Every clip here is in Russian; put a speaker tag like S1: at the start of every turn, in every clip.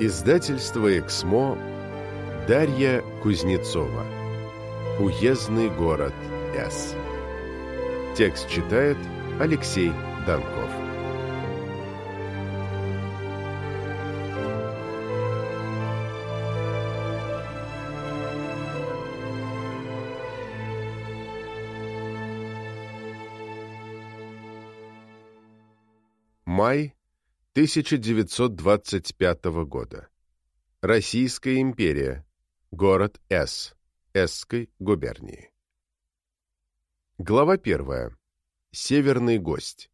S1: Издательство «Эксмо» Дарья Кузнецова. Уездный город С Текст читает Алексей Донков 1925 года. Российская империя. Город С. Эсской губернии. Глава первая. Северный гость.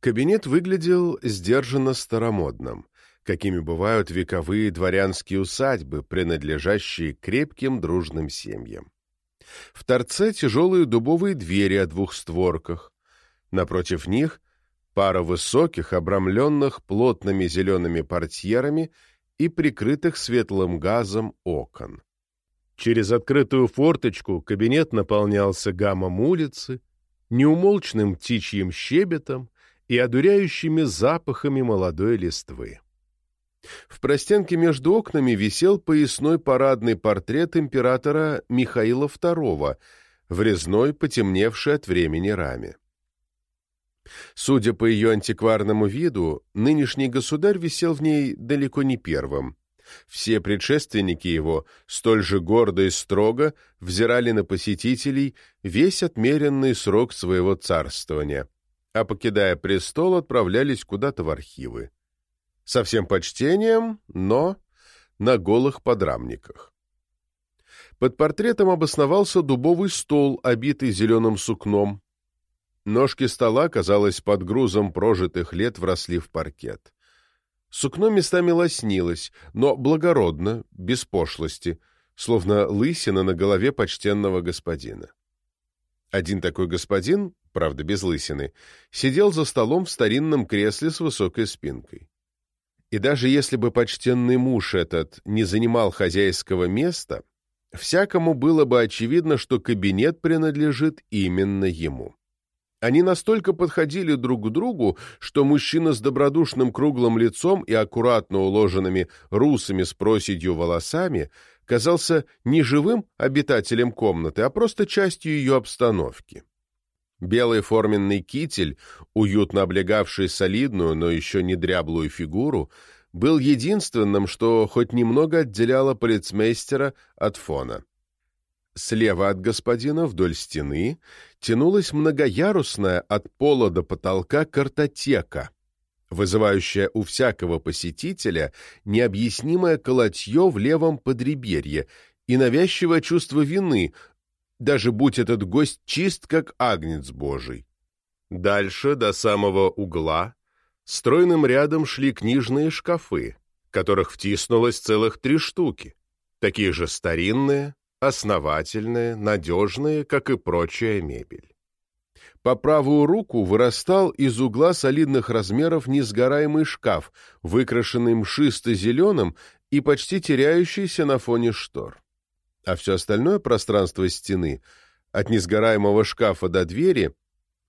S1: Кабинет выглядел сдержанно старомодным, какими бывают вековые дворянские усадьбы, принадлежащие крепким дружным семьям. В торце тяжелые дубовые двери о двух створках. Напротив них пара высоких, обрамленных плотными зелеными портьерами и прикрытых светлым газом окон. Через открытую форточку кабинет наполнялся гамом улицы, неумолчным птичьим щебетом и одуряющими запахами молодой листвы. В простенке между окнами висел поясной парадный портрет императора Михаила II в резной, потемневшей от времени раме. Судя по ее антикварному виду, нынешний государь висел в ней далеко не первым. Все предшественники его столь же гордо и строго взирали на посетителей весь отмеренный срок своего царствования, а, покидая престол, отправлялись куда-то в архивы. Со всем почтением, но на голых подрамниках. Под портретом обосновался дубовый стол, обитый зеленым сукном, Ножки стола, казалось, под грузом прожитых лет вросли в паркет. Сукно местами лоснилось, но благородно, без пошлости, словно лысина на голове почтенного господина. Один такой господин, правда без лысины, сидел за столом в старинном кресле с высокой спинкой. И даже если бы почтенный муж этот не занимал хозяйского места, всякому было бы очевидно, что кабинет принадлежит именно ему. Они настолько подходили друг к другу, что мужчина с добродушным круглым лицом и аккуратно уложенными русыми с проседью волосами казался не живым обитателем комнаты, а просто частью ее обстановки. Белый форменный китель, уютно облегавший солидную, но еще не дряблую фигуру, был единственным, что хоть немного отделяло полицмейстера от фона. Слева от господина вдоль стены тянулась многоярусная от пола до потолка картотека, вызывающая у всякого посетителя необъяснимое колотье в левом подреберье и навязчивое чувство вины, даже будь этот гость чист, как агнец божий. Дальше, до самого угла, стройным рядом шли книжные шкафы, которых втиснулось целых три штуки, такие же старинные, основательные, надежные, как и прочая мебель. По правую руку вырастал из угла солидных размеров несгораемый шкаф, выкрашенный мшисто-зеленым и почти теряющийся на фоне штор. А все остальное пространство стены, от несгораемого шкафа до двери,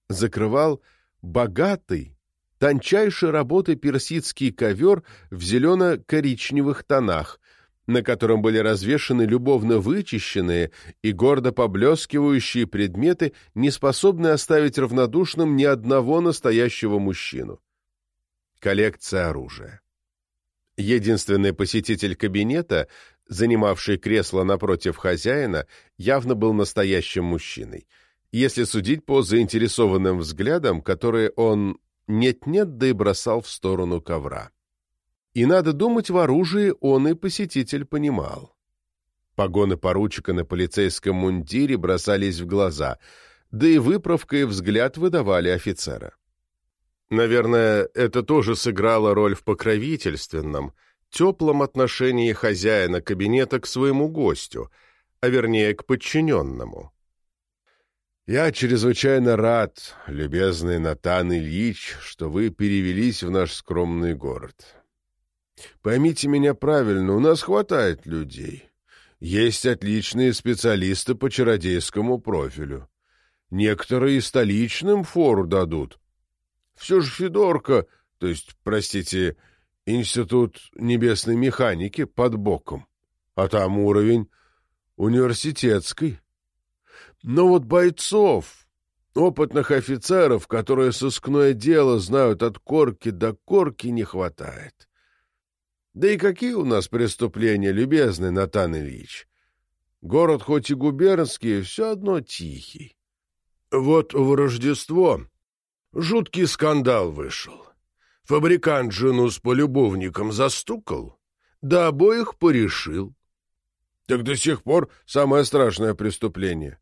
S1: закрывал богатый, тончайшей работы персидский ковер в зелено-коричневых тонах, на котором были развешаны любовно вычищенные и гордо поблескивающие предметы, не способные оставить равнодушным ни одного настоящего мужчину. Коллекция оружия. Единственный посетитель кабинета, занимавший кресло напротив хозяина, явно был настоящим мужчиной, если судить по заинтересованным взглядам, которые он нет-нет да и бросал в сторону ковра. И, надо думать, в оружии он и посетитель понимал. Погоны поручика на полицейском мундире бросались в глаза, да и выправка и взгляд выдавали офицера. Наверное, это тоже сыграло роль в покровительственном, теплом отношении хозяина кабинета к своему гостю, а вернее к подчиненному. «Я чрезвычайно рад, любезный Натан Ильич, что вы перевелись в наш скромный город. Поймите меня правильно, у нас хватает людей. Есть отличные специалисты по чародейскому профилю. Некоторые столичным фору дадут. Все же Федорка, то есть, простите, институт небесной механики под боком, а там уровень университетский. Но вот бойцов, опытных офицеров, которые сыскное дело знают от корки до корки, не хватает. Да и какие у нас преступления, любезный Натан Ильич? Город хоть и губернский, все одно тихий. Вот в Рождество жуткий скандал вышел. Фабрикант жену с полюбовником застукал, да обоих порешил. Так до сих пор самое страшное преступление.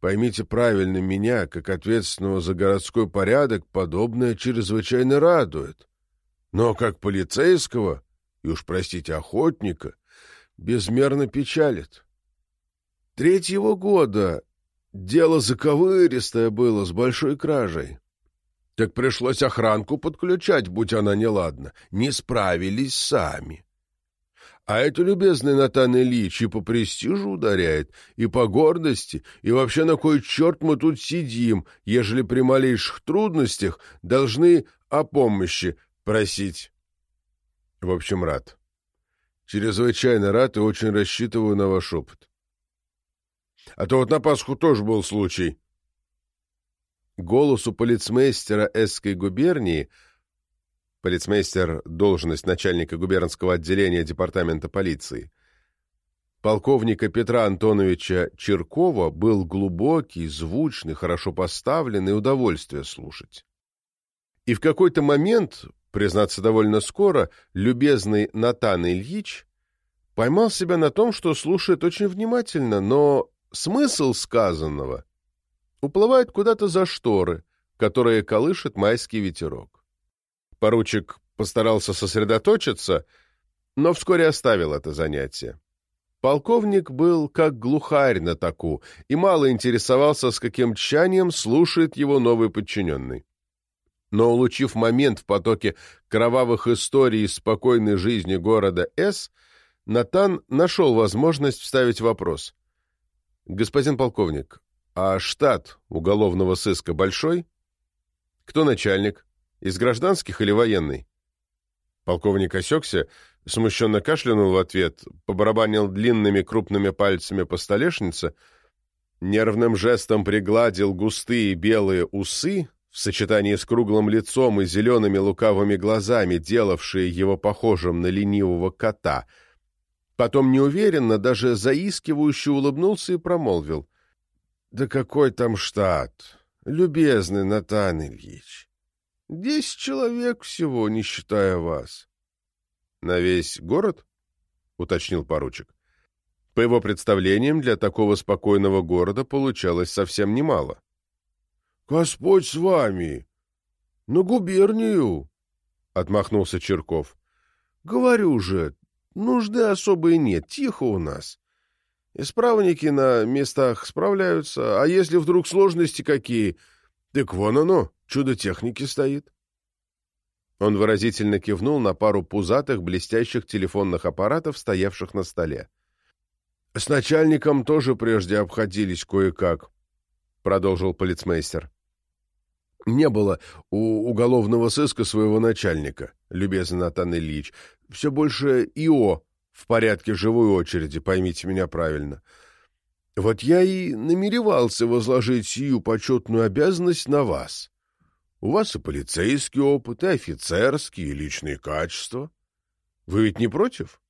S1: Поймите правильно меня, как ответственного за городской порядок, подобное чрезвычайно радует. Но как полицейского, и уж простите, охотника, безмерно печалит. Третьего года дело заковыристое было, с большой кражей. Так пришлось охранку подключать, будь она неладна. Не справились сами. А это, любезный Натан Ильич, и по престижу ударяет, и по гордости, и вообще на кой черт мы тут сидим, ежели при малейших трудностях должны о помощи просить. В общем, рад. Чрезвычайно рад и очень рассчитываю на ваш опыт. А то вот на Пасху тоже был случай. Голосу полицмейстера Эсской губернии полицмейстер — должность начальника губернского отделения департамента полиции, полковника Петра Антоновича Черкова был глубокий, звучный, хорошо поставленный, удовольствие слушать. И в какой-то момент, признаться довольно скоро, любезный Натан Ильич поймал себя на том, что слушает очень внимательно, но смысл сказанного уплывает куда-то за шторы, которые колышет майский ветерок. Поручик постарался сосредоточиться, но вскоре оставил это занятие. Полковник был как глухарь на таку и мало интересовался, с каким тщанием слушает его новый подчиненный. Но, улучив момент в потоке кровавых историй из спокойной жизни города С, Натан нашел возможность вставить вопрос. «Господин полковник, а штат уголовного сыска большой? Кто начальник? Из гражданских или военный? Полковник осекся, смущенно кашлянул в ответ, побарабанил длинными крупными пальцами по столешнице, нервным жестом пригладил густые белые усы в сочетании с круглым лицом и зелеными лукавыми глазами, делавшие его похожим на ленивого кота — Потом неуверенно, даже заискивающе улыбнулся и промолвил. — Да какой там штат, любезный Натан Ильич? Десять человек всего, не считая вас. — На весь город? — уточнил поручик. По его представлениям, для такого спокойного города получалось совсем немало. — Господь с вами! На губернию! — отмахнулся Черков. — Говорю же, Нужды особой нет, тихо у нас. Исправники на местах справляются, а если вдруг сложности какие, так вон оно, чудо техники стоит. Он выразительно кивнул на пару пузатых блестящих телефонных аппаратов, стоявших на столе. — С начальником тоже прежде обходились кое-как, — продолжил полицмейстер. — Не было у уголовного сыска своего начальника, любезный Натан Ильич все больше ИО в порядке живой очереди, поймите меня правильно. Вот я и намеревался возложить сию почетную обязанность на вас. У вас и полицейский опыт, и офицерские, и личные качества. Вы ведь не против?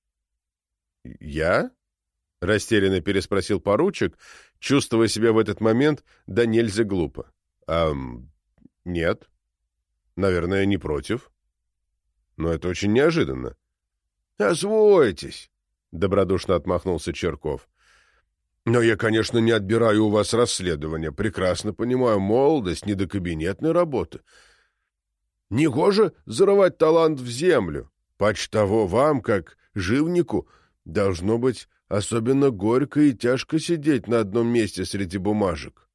S1: — Я? — растерянно переспросил поручик, чувствуя себя в этот момент да нельзя глупо. — А, нет. Наверное, не против. Но это очень неожиданно. «Освойтесь», — добродушно отмахнулся Черков. «Но я, конечно, не отбираю у вас расследование. Прекрасно понимаю молодость, не до кабинетной работы. Негоже зарывать талант в землю. Пач того вам, как живнику, должно быть особенно горько и тяжко сидеть на одном месте среди бумажек.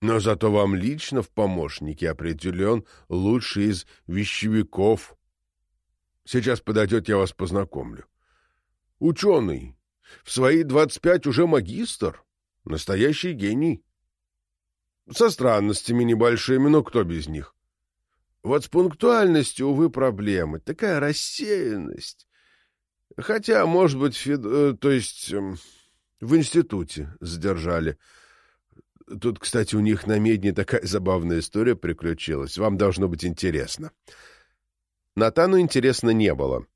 S1: Но зато вам лично в помощнике определен лучший из вещевиков, Сейчас подойдет, я вас познакомлю. Ученый. В свои двадцать пять уже магистр. Настоящий гений. Со странностями небольшими, но кто без них? Вот с пунктуальностью, увы, проблемы. Такая рассеянность. Хотя, может быть, фид... Э, то есть эм, в институте задержали. Тут, кстати, у них на медне такая забавная история приключилась. Вам должно быть интересно. Натану интересно не было.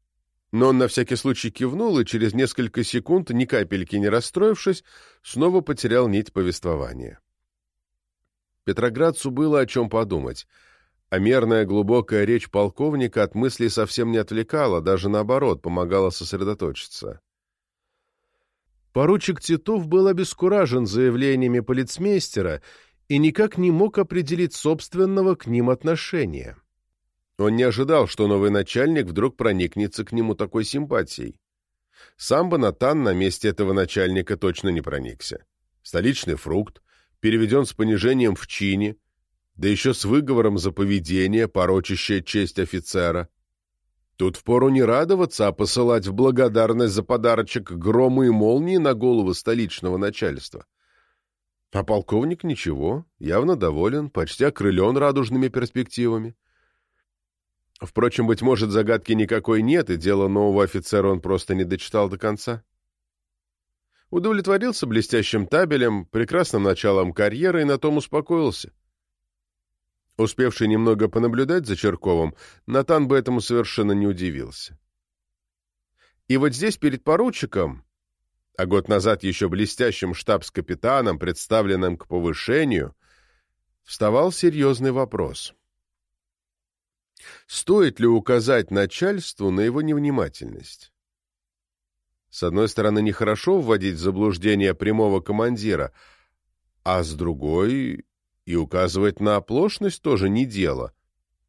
S1: Но он на всякий случай кивнул и через несколько секунд, ни капельки не расстроившись, снова потерял нить повествования. Петроградцу было о чем подумать, а мерная глубокая речь полковника от мыслей совсем не отвлекала, даже наоборот, помогала сосредоточиться. Поручик Титов был обескуражен заявлениями полицмейстера и никак не мог определить собственного к ним отношения. Он не ожидал, что новый начальник вдруг проникнется к нему такой симпатией. Сам бы Натан на месте этого начальника точно не проникся. Столичный фрукт, переведен с понижением в чине, да еще с выговором за поведение, порочащее честь офицера. Тут впору не радоваться, а посылать в благодарность за подарочек громы и молнии на голову столичного начальства. А полковник ничего, явно доволен, почти окрылен радужными перспективами. Впрочем, быть может, загадки никакой нет, и дело нового офицера он просто не дочитал до конца. Удовлетворился блестящим табелем, прекрасным началом карьеры и на том успокоился. Успевший немного понаблюдать за Черковым, Натан бы этому совершенно не удивился. И вот здесь перед поручиком, а год назад еще блестящим штабс-капитаном, представленным к повышению, вставал серьезный вопрос — Стоит ли указать начальству на его невнимательность? С одной стороны, нехорошо вводить в заблуждение прямого командира, а с другой и указывать на оплошность тоже не дело.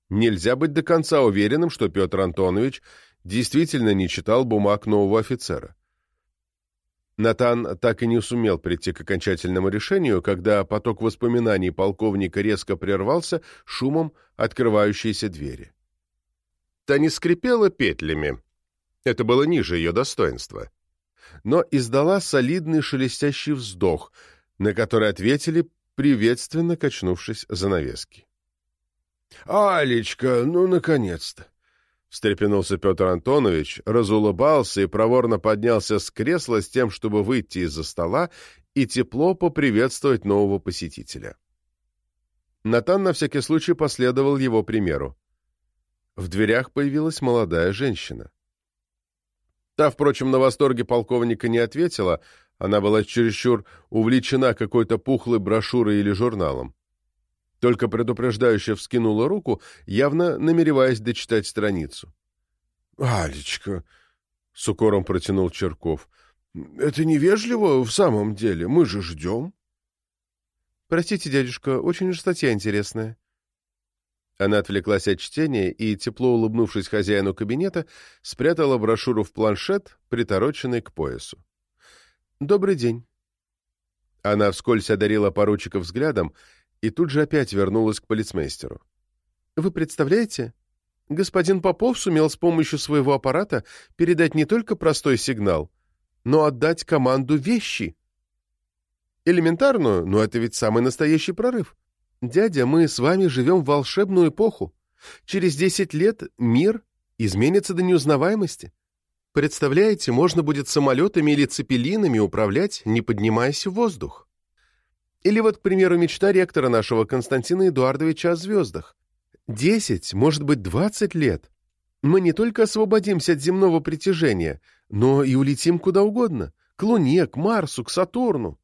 S1: Нельзя быть до конца уверенным, что Петр Антонович действительно не читал бумаг нового офицера. Натан так и не сумел прийти к окончательному решению, когда поток воспоминаний полковника резко прервался шумом открывающейся двери. Та не скрипела петлями, это было ниже ее достоинства, но издала солидный шелестящий вздох, на который ответили, приветственно качнувшись занавески. «Алечка, ну, наконец-то!» Встрепенулся Петр Антонович, разулыбался и проворно поднялся с кресла с тем, чтобы выйти из-за стола и тепло поприветствовать нового посетителя. Натан на всякий случай последовал его примеру. В дверях появилась молодая женщина. Та, впрочем, на восторге полковника не ответила, она была чересчур увлечена какой-то пухлой брошюрой или журналом только предупреждающе вскинула руку, явно намереваясь дочитать страницу. — Алечка, — с укором протянул Черков, — это невежливо в самом деле, мы же ждем. — Простите, дядюшка, очень уж статья интересная. Она отвлеклась от чтения и, тепло улыбнувшись хозяину кабинета, спрятала брошюру в планшет, притороченный к поясу. «Добрый день». Она вскользь одарила поручика взглядом и тут же опять вернулась к полицмейстеру. «Вы представляете? Господин Попов сумел с помощью своего аппарата передать не только простой сигнал, но отдать команду вещи. Элементарную, но это ведь самый настоящий прорыв. Дядя, мы с вами живем в волшебную эпоху. Через десять лет мир изменится до неузнаваемости. Представляете, можно будет самолетами или цепелинами управлять, не поднимаясь в воздух. Или вот, к примеру, мечта ректора нашего Константина Эдуардовича о звездах. Десять, может быть, двадцать лет. Мы не только освободимся от земного притяжения, но и улетим куда угодно. К Луне, к Марсу, к Сатурну.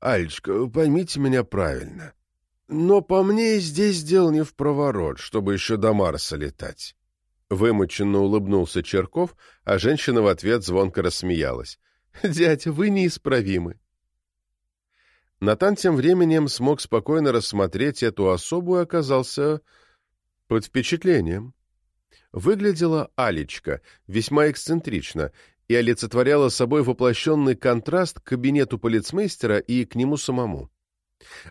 S1: Альчка, поймите меня правильно. Но по мне здесь дело не в проворот, чтобы еще до Марса летать. Вымученно улыбнулся Черков, а женщина в ответ звонко рассмеялась. «Дядя, вы неисправимы. Натан тем временем смог спокойно рассмотреть эту особу и оказался под впечатлением. Выглядела Алечка весьма эксцентрично и олицетворяла собой воплощенный контраст к кабинету полицмейстера и к нему самому.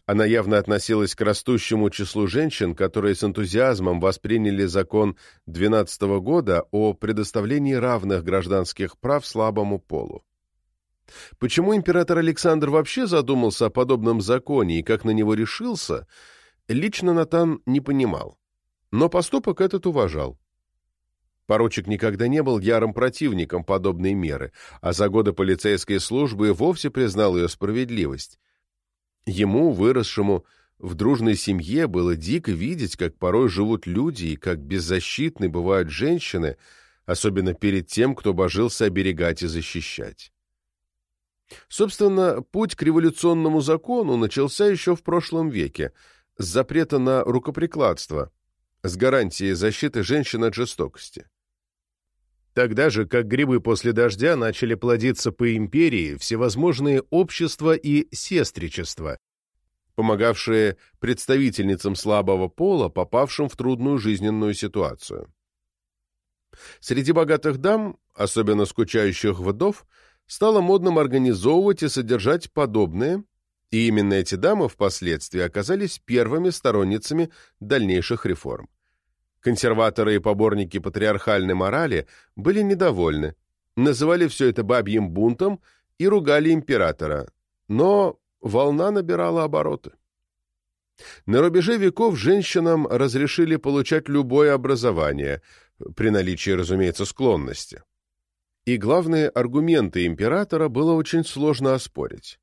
S1: Она явно относилась к растущему числу женщин, которые с энтузиазмом восприняли закон 12 -го года о предоставлении равных гражданских прав слабому полу. Почему император Александр вообще задумался о подобном законе и как на него решился, лично Натан не понимал. но поступок этот уважал. Поручик никогда не был ярым противником подобной меры, а за годы полицейской службы вовсе признал ее справедливость. Ему, выросшему в дружной семье, было дико видеть, как порой живут люди и как беззащитны бывают женщины, особенно перед тем, кто божился оберегать и защищать. Собственно, путь к революционному закону начался еще в прошлом веке, с запрета на рукоприкладство, с гарантией защиты женщин от жестокости. Тогда же, как грибы после дождя, начали плодиться по империи всевозможные общества и сестричества, помогавшие представительницам слабого пола, попавшим в трудную жизненную ситуацию. Среди богатых дам, особенно скучающих вдов, стало модным организовывать и содержать подобные, и именно эти дамы впоследствии оказались первыми сторонницами дальнейших реформ. Консерваторы и поборники патриархальной морали были недовольны, называли все это бабьим бунтом и ругали императора, но волна набирала обороты. На рубеже веков женщинам разрешили получать любое образование, при наличии, разумеется, склонности. И главные аргументы императора было очень сложно оспорить.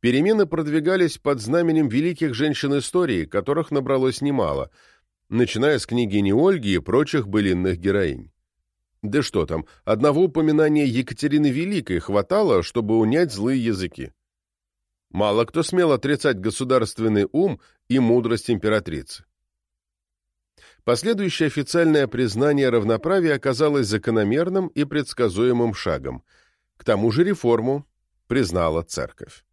S1: Перемены продвигались под знаменем великих женщин истории, которых набралось немало – начиная с княгини Ольги и прочих былинных героинь. Да что там, одного упоминания Екатерины Великой хватало, чтобы унять злые языки. Мало кто смел отрицать государственный ум и мудрость императрицы. Последующее официальное признание равноправия оказалось закономерным и предсказуемым шагом. К тому же реформу признала церковь.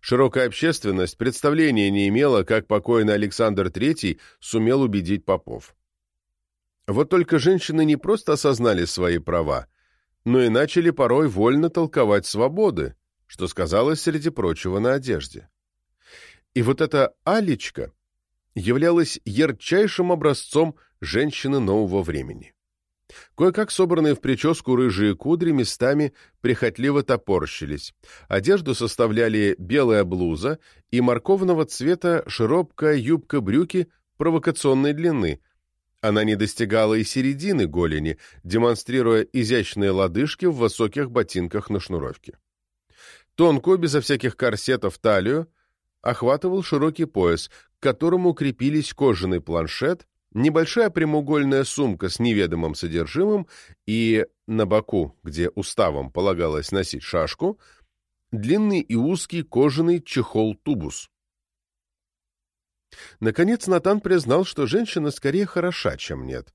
S1: Широкая общественность представления не имела, как покойный Александр III сумел убедить попов. Вот только женщины не просто осознали свои права, но и начали порой вольно толковать свободы, что сказалось, среди прочего, на одежде. И вот эта Алечка являлась ярчайшим образцом женщины нового времени. Кое-как собранные в прическу рыжие кудри местами прихотливо топорщились. Одежду составляли белая блуза и морковного цвета широкая юбка-брюки провокационной длины. Она не достигала и середины голени, демонстрируя изящные лодыжки в высоких ботинках на шнуровке. Тонкую, безо всяких корсетов, талию охватывал широкий пояс, к которому крепились кожаный планшет, небольшая прямоугольная сумка с неведомым содержимым и на боку, где уставом полагалось носить шашку, длинный и узкий кожаный чехол-тубус. Наконец Натан признал, что женщина скорее хороша, чем нет.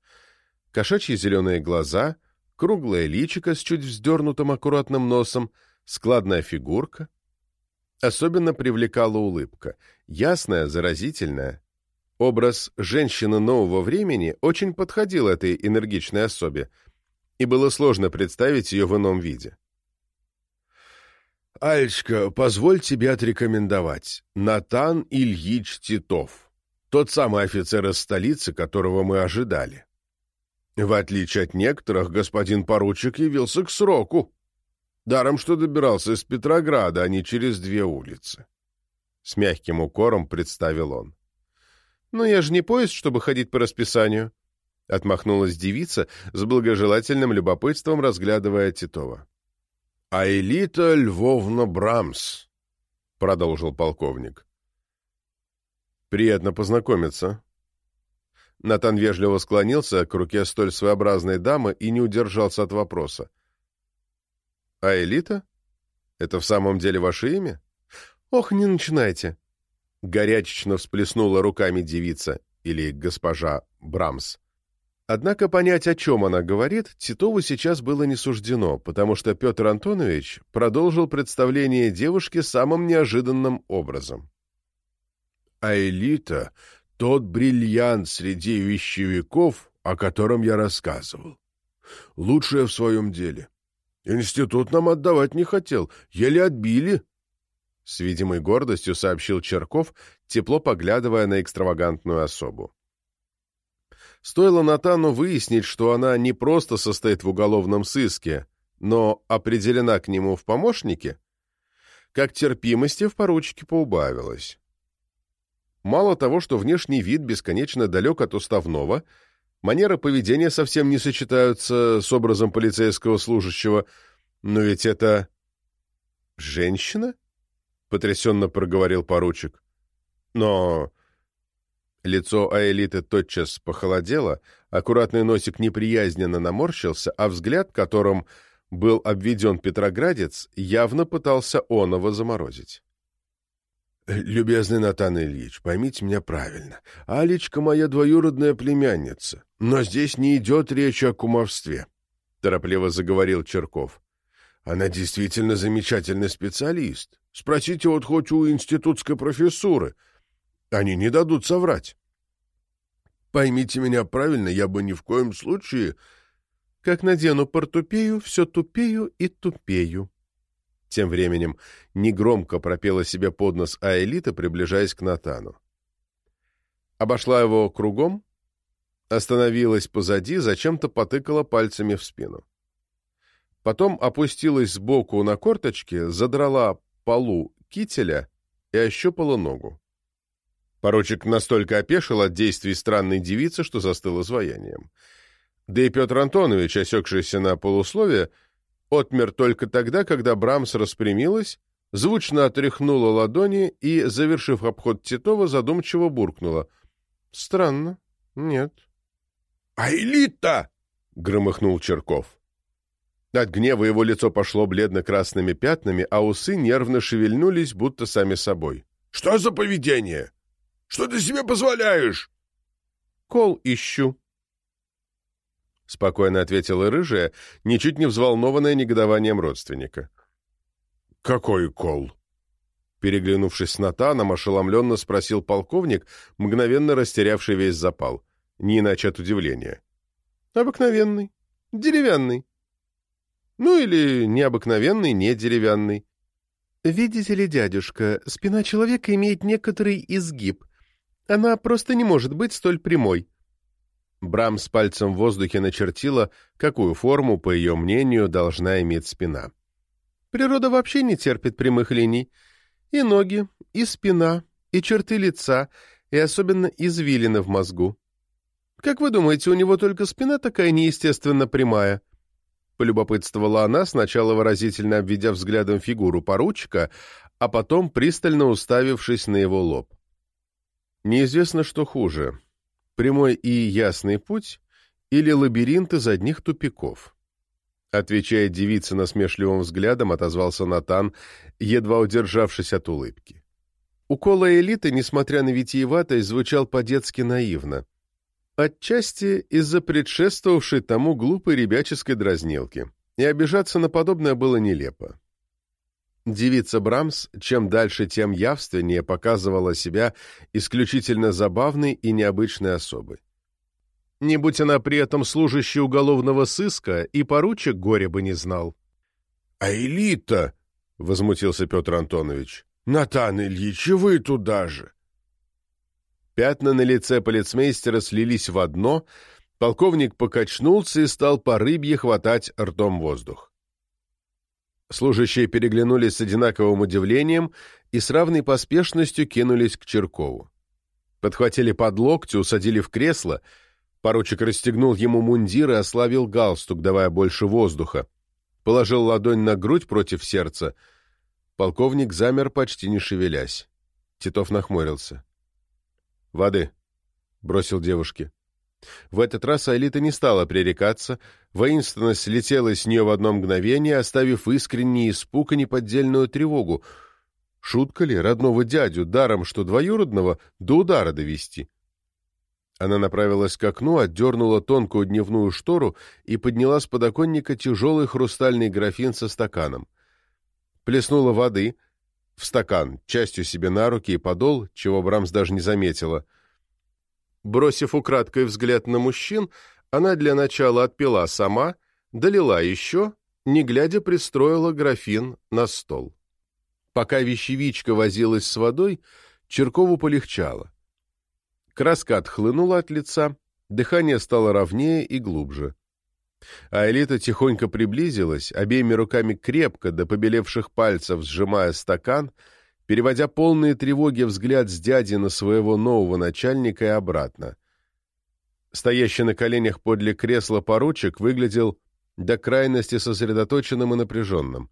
S1: Кошачьи зеленые глаза, круглое личико с чуть вздернутым аккуратным носом, складная фигурка. Особенно привлекала улыбка, ясная, заразительная, Образ женщины нового времени очень подходил этой энергичной особе, и было сложно представить ее в ином виде. «Альчка, позволь тебе отрекомендовать. Натан Ильич Титов, тот самый офицер из столицы, которого мы ожидали. В отличие от некоторых, господин поручик явился к сроку. Даром, что добирался из Петрограда, а не через две улицы». С мягким укором представил он. «Но я же не поезд, чтобы ходить по расписанию», — отмахнулась девица с благожелательным любопытством, разглядывая Титова. «А элита Львовна Брамс», — продолжил полковник. «Приятно познакомиться». Натан вежливо склонился к руке столь своеобразной дамы и не удержался от вопроса. «А элита? Это в самом деле ваше имя?» «Ох, не начинайте!» Горячечно всплеснула руками девица или госпожа Брамс. Однако понять, о чем она говорит, Титову сейчас было не суждено, потому что Петр Антонович продолжил представление девушки самым неожиданным образом. «А элита — тот бриллиант среди вещевиков, о котором я рассказывал. Лучшая в своем деле. Институт нам отдавать не хотел, еле отбили, с видимой гордостью сообщил Черков, тепло поглядывая на экстравагантную особу. Стоило Натану выяснить, что она не просто состоит в уголовном сыске, но определена к нему в помощнике, как терпимости в поручике поубавилось. Мало того, что внешний вид бесконечно далек от уставного, манера поведения совсем не сочетаются с образом полицейского служащего, но ведь это... «Женщина?» — потрясенно проговорил поручик. «Но...» Лицо Аэлиты тотчас похолодело, аккуратный носик неприязненно наморщился, а взгляд, которым был обведен Петроградец, явно пытался оного заморозить. «Любезный Натан Ильич, поймите меня правильно. Алечка моя двоюродная племянница, но здесь не идет речь о кумовстве», — торопливо заговорил Черков. «Она действительно замечательный специалист. Спросите вот хоть у институтской профессуры. Они не дадут соврать. Поймите меня правильно, я бы ни в коем случае...» «Как надену портупею, все тупею и тупею», тем временем негромко пропела себе под нос Аэлита, приближаясь к Натану. Обошла его кругом, остановилась позади, зачем-то потыкала пальцами в спину. Потом опустилась сбоку на корточки, задрала полу кителя и ощупала ногу. Поручик настолько опешил от действий странной девицы, что застыл изваянием. Да и Петр Антонович, осекшийся на полусловие, отмер только тогда, когда Брамс распрямилась, звучно отряхнула ладони и, завершив обход Титова, задумчиво буркнула. «Странно. Нет». «А элита!» — громыхнул Черков. От гнева его лицо пошло бледно-красными пятнами, а усы нервно шевельнулись, будто сами собой. «Что за поведение? Что ты себе позволяешь?» «Кол ищу», — спокойно ответила рыжая, ничуть не взволнованная негодованием родственника. «Какой кол?» Переглянувшись с Натаном, ошеломленно спросил полковник, мгновенно растерявший весь запал. Не иначе от удивления. «Обыкновенный. Деревянный. Ну или необыкновенный, не деревянный. Видите ли, дядюшка, спина человека имеет некоторый изгиб. Она просто не может быть столь прямой. Брам с пальцем в воздухе начертила, какую форму, по ее мнению, должна иметь спина. Природа вообще не терпит прямых линий. И ноги, и спина, и черты лица, и особенно извилины в мозгу. Как вы думаете, у него только спина такая неестественно прямая? Полюбопытствовала она, сначала выразительно обведя взглядом фигуру поручика, а потом пристально уставившись на его лоб. Неизвестно, что хуже Прямой и ясный путь или лабиринт из одних тупиков? Отвечая девице насмешливым взглядом, отозвался Натан, едва удержавшись от улыбки. Укол элиты, несмотря на витиеватость, звучал по-детски наивно. Отчасти из-за предшествовавшей тому глупой ребяческой дразнилки. И обижаться на подобное было нелепо. Девица Брамс чем дальше, тем явственнее показывала себя исключительно забавной и необычной особой. Не будь она при этом служащей уголовного сыска, и поручик горе бы не знал. — А элита! — возмутился Петр Антонович. — Натан Ильич, вы туда же! Пятна на лице полицмейстера слились в одно, полковник покачнулся и стал по рыбье хватать ртом воздух. Служащие переглянулись с одинаковым удивлением и с равной поспешностью кинулись к Черкову. Подхватили под локти, усадили в кресло. Поручик расстегнул ему мундир и ослабил галстук, давая больше воздуха. Положил ладонь на грудь против сердца. Полковник замер, почти не шевелясь. Титов нахмурился. «Воды», — бросил девушке. В этот раз Айлита не стала пререкаться, воинственность слетела с нее в одно мгновение, оставив искренний испуг и неподдельную тревогу. Шутка ли родного дядю, даром что двоюродного, до удара довести? Она направилась к окну, отдернула тонкую дневную штору и подняла с подоконника тяжелый хрустальный графин со стаканом. Плеснула воды в стакан, частью себе на руки и подол, чего Брамс даже не заметила — Бросив украдкой взгляд на мужчин, она для начала отпила сама, долила еще, не глядя пристроила графин на стол. Пока вещевичка возилась с водой, Черкову полегчало. Краска отхлынула от лица, дыхание стало ровнее и глубже. А Элита тихонько приблизилась, обеими руками крепко до побелевших пальцев сжимая стакан, переводя полные тревоги взгляд с дяди на своего нового начальника и обратно. Стоящий на коленях подле кресла поручик выглядел до крайности сосредоточенным и напряженным.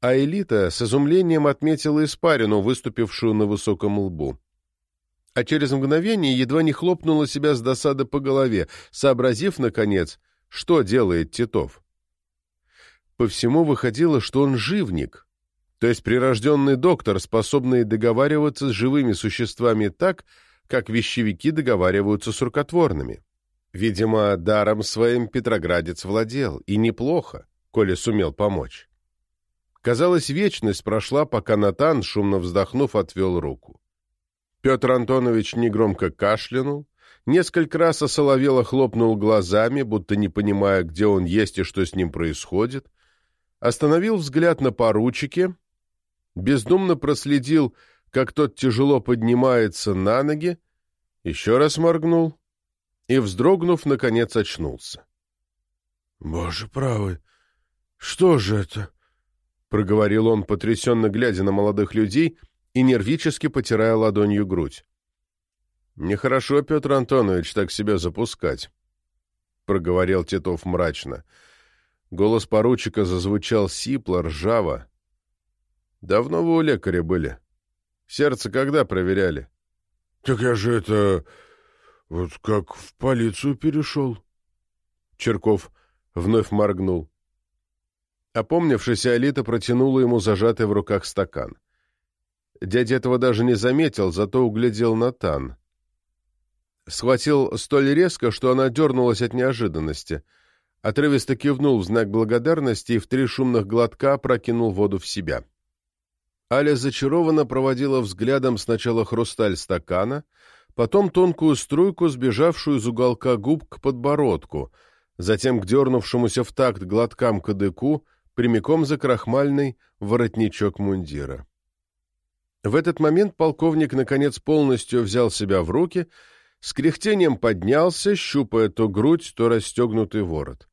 S1: А Элита с изумлением отметила испарину, выступившую на высоком лбу. А через мгновение едва не хлопнула себя с досады по голове, сообразив, наконец, что делает Титов. По всему выходило, что он живник, то есть прирожденный доктор, способный договариваться с живыми существами так, как вещевики договариваются с рукотворными. Видимо, даром своим Петроградец владел, и неплохо, коли сумел помочь. Казалось, вечность прошла, пока Натан, шумно вздохнув, отвел руку. Петр Антонович негромко кашлянул, несколько раз осоловело хлопнул глазами, будто не понимая, где он есть и что с ним происходит, остановил взгляд на поручике, бездумно проследил, как тот тяжело поднимается на ноги, еще раз моргнул и, вздрогнув, наконец очнулся.
S2: — Боже правый, что же это? — проговорил он, потрясенно глядя на молодых людей и нервически потирая ладонью грудь.
S1: — Нехорошо, Петр Антонович, так себя запускать, — проговорил Титов мрачно. Голос поручика зазвучал сипло, ржаво. — Давно вы у лекаря были? Сердце когда проверяли?
S2: — Так я же это... Вот как в полицию перешел.
S1: Черков вновь моргнул. Опомнившись, Алита протянула ему зажатый в руках стакан. Дядя этого даже не заметил, зато углядел Натан. Схватил столь резко, что она дернулась от неожиданности. Отрывисто кивнул в знак благодарности и в три шумных глотка прокинул воду в себя. Аля зачарованно проводила взглядом сначала хрусталь стакана, потом тонкую струйку, сбежавшую из уголка губ к подбородку, затем к дернувшемуся в такт глоткам кадыку, прямиком за крахмальный воротничок мундира. В этот момент полковник, наконец, полностью взял себя в руки, с кряхтением поднялся, щупая то грудь, то расстегнутый ворот.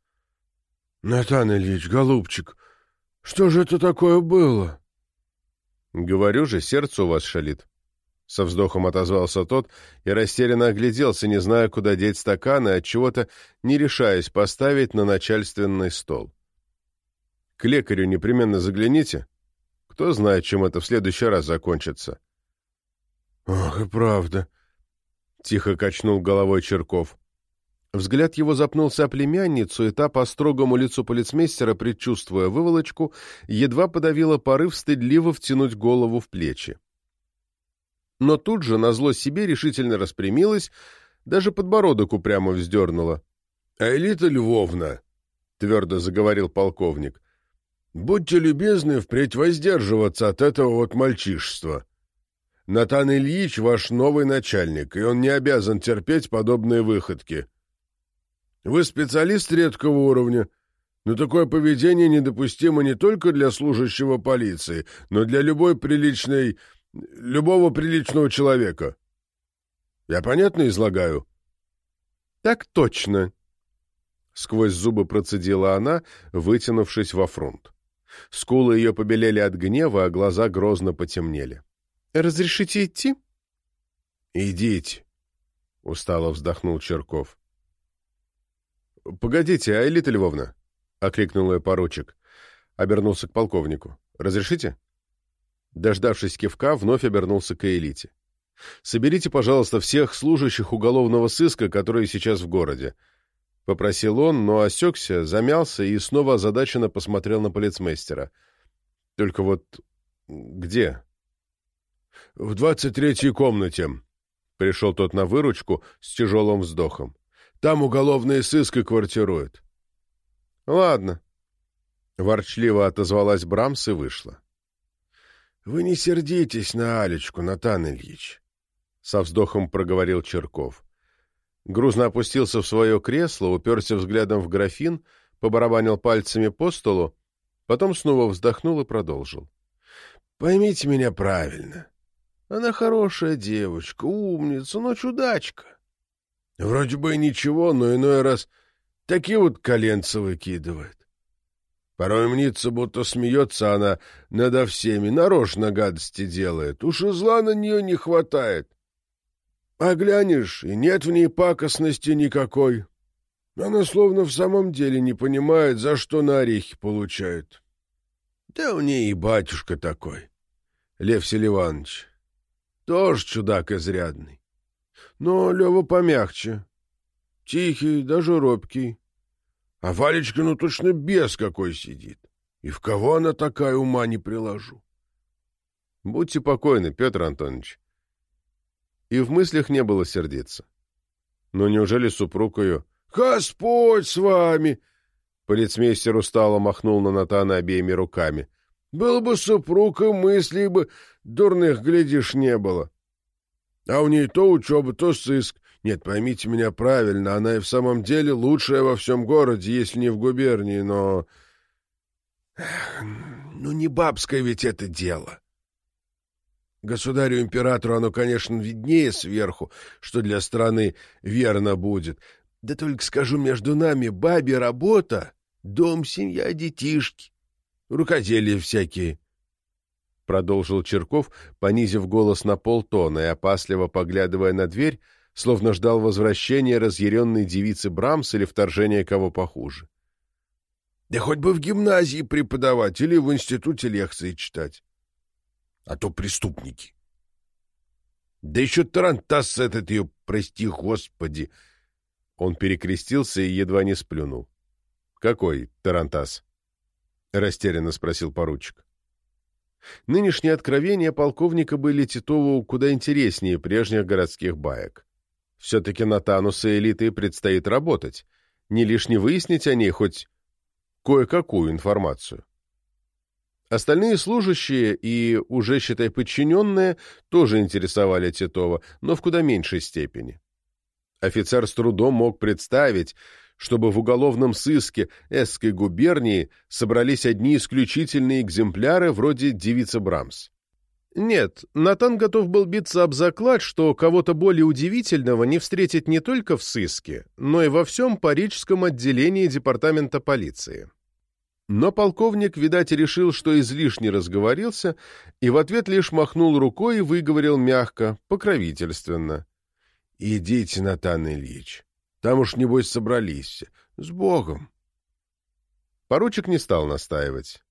S2: — Натан Ильич, голубчик, что же это такое было?
S1: — Говорю же, сердце у вас шалит. Со вздохом отозвался тот и растерянно огляделся, не зная, куда деть стаканы, от чего то не решаясь поставить на начальственный стол. — К лекарю непременно загляните. Кто знает, чем это в следующий раз закончится.
S2: — Ох, и правда, —
S1: тихо качнул головой Черков. Взгляд его запнулся о племянницу, и та, по строгому лицу полицмейстера, предчувствуя выволочку, едва подавила порыв стыдливо втянуть голову в плечи но тут же, назло себе, решительно распрямилась, даже подбородок упрямо вздернула.
S2: — Элита Львовна, — твердо заговорил полковник, — будьте любезны впредь воздерживаться от этого вот мальчишества. Натан Ильич ваш новый начальник, и он не обязан терпеть подобные выходки. Вы специалист редкого уровня, но такое поведение недопустимо не только для служащего полиции, но для любой приличной любого приличного человека. Я понятно излагаю?
S1: — Так точно. Сквозь зубы процедила она, вытянувшись во фронт. Скулы ее побелели от гнева, а глаза грозно потемнели. — Разрешите идти?
S2: — Идите, — устало вздохнул Черков.
S1: — Погодите, Айлита Львовна, — окликнул ее поручик. Обернулся к полковнику. — Разрешите? — Дождавшись кивка, вновь обернулся к элите. «Соберите, пожалуйста, всех служащих уголовного сыска, которые сейчас в городе». Попросил он, но осекся, замялся и снова озадаченно посмотрел на полицмейстера. «Только вот где?»
S2: «В двадцать третьей комнате», — пришел тот на выручку с тяжелым вздохом. «Там уголовные сыска квартируют».
S1: «Ладно», — ворчливо отозвалась Брамс и вышла.
S2: Вы не сердитесь на Алечку, Натан Ильич, — со вздохом проговорил Черков.
S1: Грузно опустился в свое кресло, уперся взглядом в графин, побарабанил пальцами по столу, потом снова вздохнул и продолжил.
S2: — Поймите меня правильно. Она хорошая девочка, умница, но чудачка. Вроде бы и ничего, но иной раз такие вот коленца выкидывает. Порой мнится, будто смеется она надо всеми, нарочно гадости делает. Уж и зла на нее не хватает. А глянешь, и нет в ней пакостности никакой. Она словно в самом деле не понимает, за что на орехи получают. Да у ней и батюшка такой, Лев Селиванович. Тоже чудак изрядный. Но Лева помягче. Тихий, даже робкий. А Валечка, ну точно бес какой сидит. И в кого она такая, ума не приложу.
S1: Будьте покойны, Петр Антонович. И в мыслях не было сердиться. Но неужели супруг ее...
S2: «Господь с вами!»
S1: Полицмейстер устало махнул на Натана обеими руками.
S2: «Был бы супруг, и мыслей бы дурных, глядишь, не было. А у ней то учеба, то сыск. Нет, поймите меня правильно, она и в самом деле лучшая во всем городе, если не в губернии, но... Ну, не бабское ведь это дело. Государю-императору оно, конечно, виднее сверху, что для страны верно будет. Да только скажу между нами, бабе работа, дом, семья, детишки, рукоделия всякие.
S1: Продолжил Черков, понизив голос на полтона и опасливо поглядывая на дверь, словно ждал возвращения разъяренной девицы Брамс или вторжения кого похуже.
S2: Да хоть бы в гимназии преподавать или в институте лекции читать. А то преступники. Да еще тарантас этот ее, прости господи.
S1: Он перекрестился и едва не сплюнул. — Какой тарантас? — растерянно спросил поручик. Нынешние откровения полковника были Титову куда интереснее прежних городских баек. Все-таки Натануса элиты предстоит работать, не лишне выяснить о ней хоть кое-какую информацию. Остальные служащие и, уже считай, подчиненные тоже интересовали Титова, но в куда меньшей степени. Офицер с трудом мог представить, чтобы в уголовном сыске Эсской губернии собрались одни исключительные экземпляры вроде девицы Брамс. Нет, Натан готов был биться об заклад, что кого-то более удивительного не встретить не только в сыске, но и во всем парижском отделении департамента полиции. Но полковник, видать, решил, что излишне разговорился, и в ответ лишь махнул рукой и выговорил мягко, покровительственно.
S2: — Идите, Натан Ильич. Там уж, небось, собрались. С Богом.
S1: Поручик не стал настаивать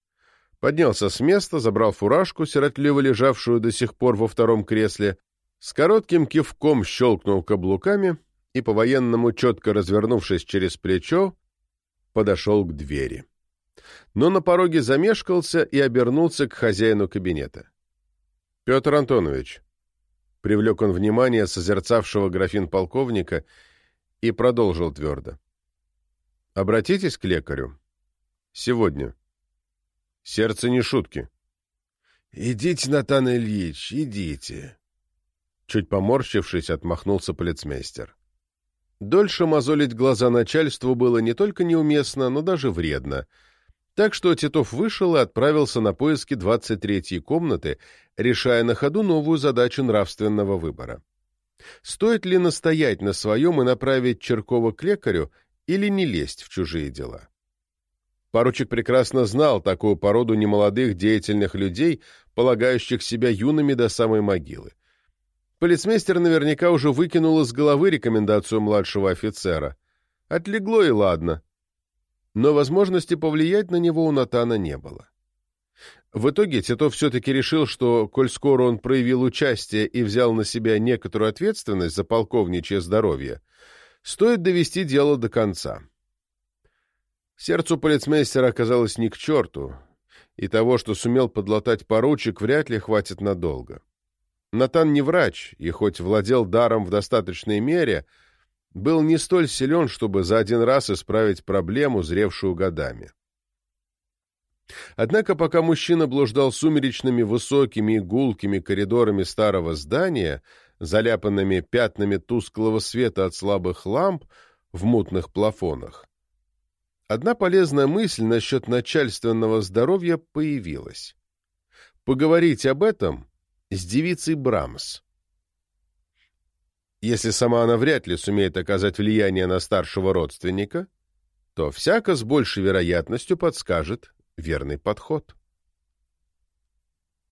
S1: поднялся с места, забрал фуражку, сиротливо лежавшую до сих пор во втором кресле, с коротким кивком щелкнул каблуками и, по-военному четко развернувшись через плечо, подошел к двери. Но на пороге замешкался и обернулся к хозяину кабинета. — Петр Антонович, — привлек он внимание созерцавшего графин полковника и продолжил твердо. — Обратитесь к лекарю. Сегодня. — Сердце не шутки.
S2: — Идите, Натан Ильич, идите.
S1: Чуть поморщившись, отмахнулся полицмейстер. Дольше мозолить глаза начальству было не только неуместно, но даже вредно. Так что Титов вышел и отправился на поиски 23-й комнаты, решая на ходу новую задачу нравственного выбора. Стоит ли настоять на своем и направить Черкова к лекарю или не лезть в чужие дела? Поручик прекрасно знал такую породу немолодых деятельных людей, полагающих себя юными до самой могилы. Полицмейстер наверняка уже выкинул из головы рекомендацию младшего офицера. Отлегло и ладно. Но возможности повлиять на него у Натана не было. В итоге Титов все-таки решил, что, коль скоро он проявил участие и взял на себя некоторую ответственность за полковничье здоровье, стоит довести дело до конца. Сердцу полицмейстера оказалось ни к черту, и того, что сумел подлатать поручик, вряд ли хватит надолго. Натан не врач, и хоть владел даром в достаточной мере, был не столь силен, чтобы за один раз исправить проблему, зревшую годами. Однако пока мужчина блуждал сумеречными высокими и гулкими коридорами старого здания, заляпанными пятнами тусклого света от слабых ламп в мутных плафонах, Одна полезная мысль насчет начальственного здоровья появилась. Поговорить об этом с девицей Брамс. Если сама она вряд ли сумеет оказать влияние на старшего родственника, то всяко с большей вероятностью подскажет, верный подход.